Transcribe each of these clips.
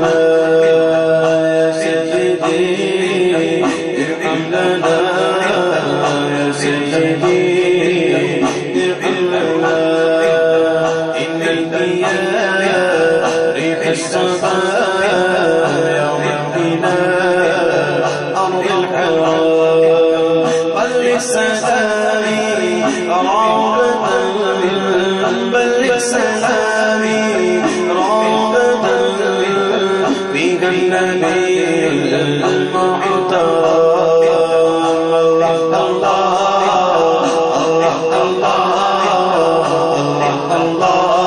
من سيفه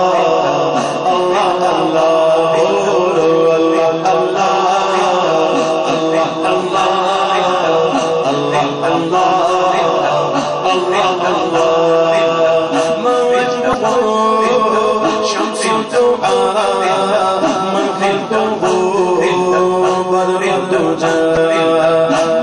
جير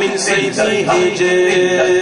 من سيفه جير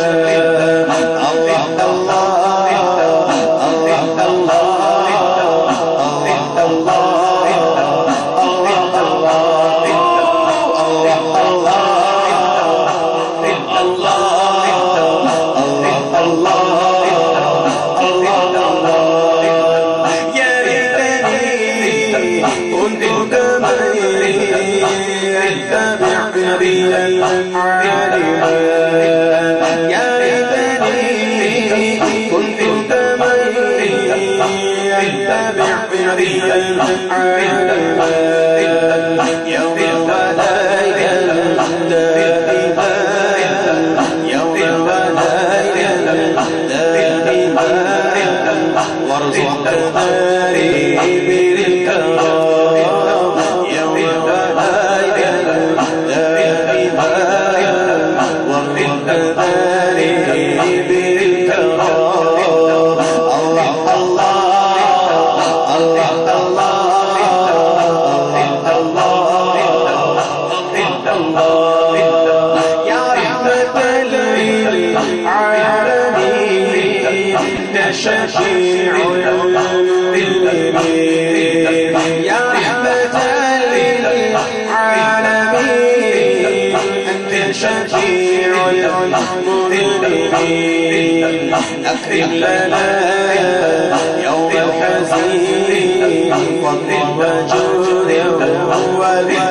يوم شفيع يا رحمة للعالمين أنت شفيع أكرم لنا يوم الحزين فضل وجود والكرام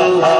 اللہ